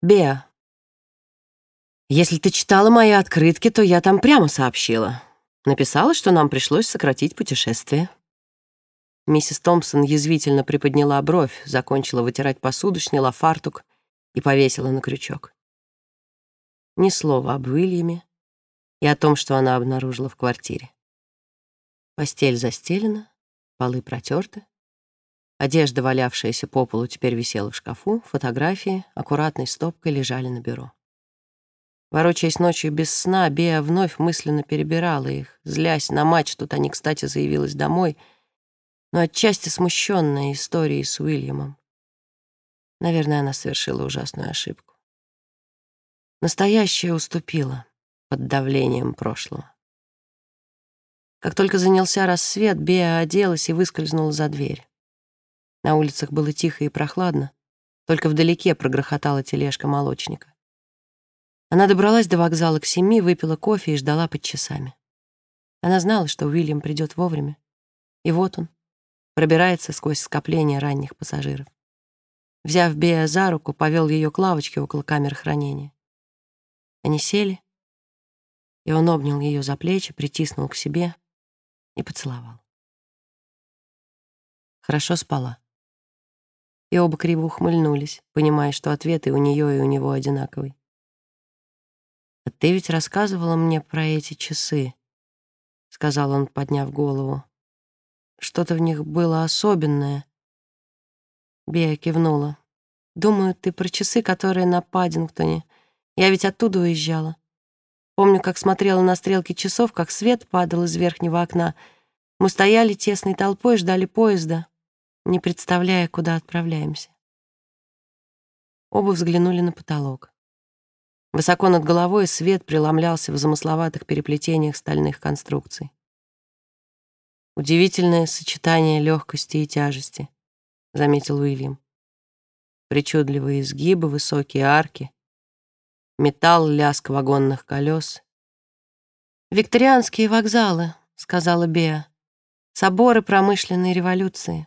Беа, если ты читала мои открытки, то я там прямо сообщила. Написала, что нам пришлось сократить путешествие. Миссис Томпсон язвительно приподняла бровь, закончила вытирать посуду, сняла фартук и повесила на крючок. Ни слова об Уильяме и о том, что она обнаружила в квартире. Постель застелена, полы протерты. Одежда, валявшаяся по полу, теперь висела в шкафу, фотографии аккуратной стопкой лежали на бюро. Ворочаясь ночью без сна, Беа вновь мысленно перебирала их, злясь на мать, та не кстати заявилась домой, но отчасти смущенная историей с Уильямом. Наверное, она совершила ужасную ошибку. Настоящее уступило под давлением прошлого. Как только занялся рассвет, Беа оделась и выскользнула за дверь. На улицах было тихо и прохладно, только вдалеке прогрохотала тележка молочника. Она добралась до вокзала к семи, выпила кофе и ждала под часами. Она знала, что Уильям придет вовремя. И вот он, пробирается сквозь скопление ранних пассажиров. Взяв Бея за руку, повел ее к лавочке около камеры хранения. Они сели, и он обнял ее за плечи, притиснул к себе и поцеловал. Хорошо спала. И оба криво ухмыльнулись, понимая, что ответы у нее и у него одинаковый. «А ты ведь рассказывала мне про эти часы», — сказал он, подняв голову. «Что-то в них было особенное». Бея кивнула. «Думаю, ты про часы, которые на Паддингтоне. Я ведь оттуда уезжала. Помню, как смотрела на стрелки часов, как свет падал из верхнего окна. Мы стояли тесной толпой, ждали поезда, не представляя, куда отправляемся». Оба взглянули на потолок. Высоко над головой свет преломлялся в замысловатых переплетениях стальных конструкций. «Удивительное сочетание легкости и тяжести», — заметил Уильям. Причудливые изгибы, высокие арки, металл, лязг вагонных колес. «Викторианские вокзалы», — сказала Беа. «Соборы промышленной революции».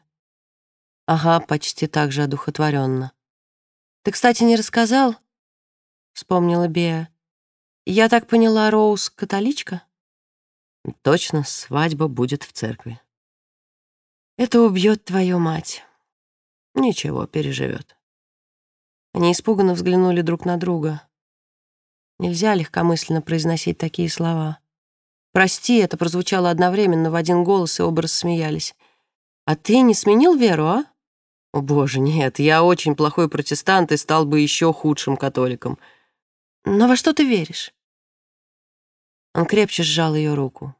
«Ага, почти так же одухотворенно. Ты, кстати, не рассказал, — вспомнила Беа. «Я так поняла, Роуз — католичка?» «Точно, свадьба будет в церкви». «Это убьет твою мать». «Ничего, переживет». Они испуганно взглянули друг на друга. Нельзя легкомысленно произносить такие слова. «Прости», это прозвучало одновременно в один голос, и оба рассмеялись. «А ты не сменил веру, а?» «О, боже, нет, я очень плохой протестант и стал бы еще худшим католиком». Но во что ты веришь?» Он крепче сжал ее руку.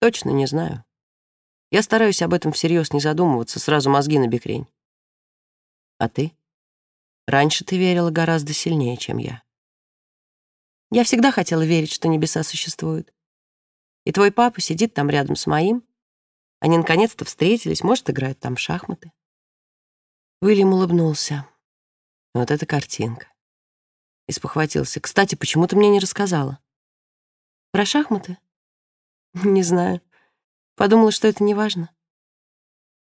«Точно не знаю. Я стараюсь об этом всерьез не задумываться, сразу мозги на бекрень. А ты? Раньше ты верила гораздо сильнее, чем я. Я всегда хотела верить, что небеса существуют. И твой папа сидит там рядом с моим. Они наконец-то встретились, может, играют там в шахматы. Уильям улыбнулся. Вот эта картинка. И спохватился. «Кстати, почему ты мне не рассказала?» «Про шахматы?» «Не знаю. Подумала, что это не важно».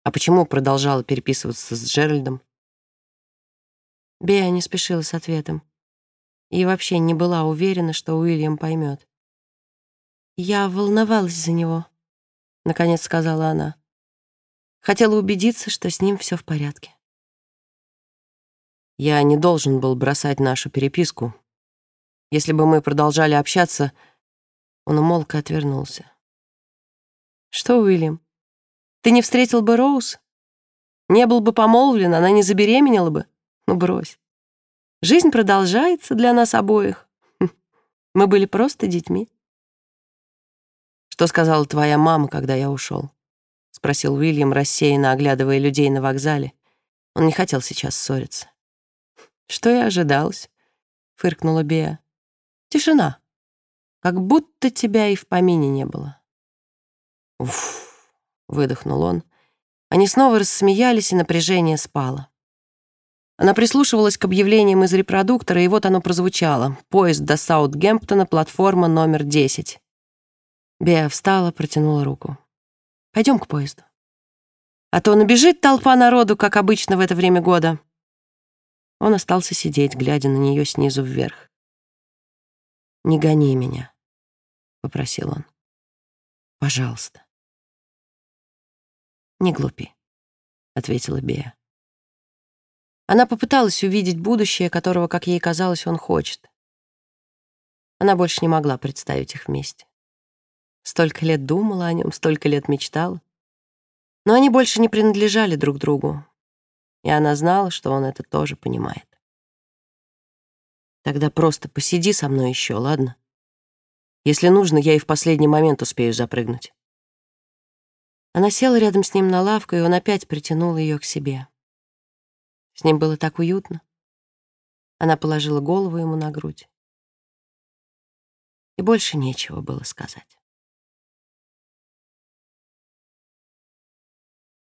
«А почему продолжала переписываться с Джеральдом?» Беа не спешила с ответом. И вообще не была уверена, что Уильям поймет. «Я волновалась за него», — наконец сказала она. Хотела убедиться, что с ним все в порядке. Я не должен был бросать нашу переписку. Если бы мы продолжали общаться, он умолк и отвернулся. Что, Уильям, ты не встретил бы Роуз? Не был бы помолвлен, она не забеременела бы? Ну, брось. Жизнь продолжается для нас обоих. Мы были просто детьми. Что сказала твоя мама, когда я ушел? Спросил Уильям, рассеянно оглядывая людей на вокзале. Он не хотел сейчас ссориться. «Что и ожидалось», — фыркнула Беа. «Тишина. Как будто тебя и в помине не было». «Уф», — выдохнул он. Они снова рассмеялись, и напряжение спало. Она прислушивалась к объявлениям из репродуктора, и вот оно прозвучало. «Поезд до Саутгемптона, платформа номер 10». Беа встала, протянула руку. Пойдем к поезду. А то набежит толпа народу, как обычно в это время года. Он остался сидеть, глядя на нее снизу вверх. «Не гони меня», — попросил он. «Пожалуйста». «Не глупи», — ответила Бея. Она попыталась увидеть будущее, которого, как ей казалось, он хочет. Она больше не могла представить их вместе. Столько лет думала о нем, столько лет мечтала. Но они больше не принадлежали друг другу, и она знала, что он это тоже понимает. Тогда просто посиди со мной еще, ладно? Если нужно, я и в последний момент успею запрыгнуть. Она села рядом с ним на лавку, и он опять притянул ее к себе. С ним было так уютно. Она положила голову ему на грудь. И больше нечего было сказать.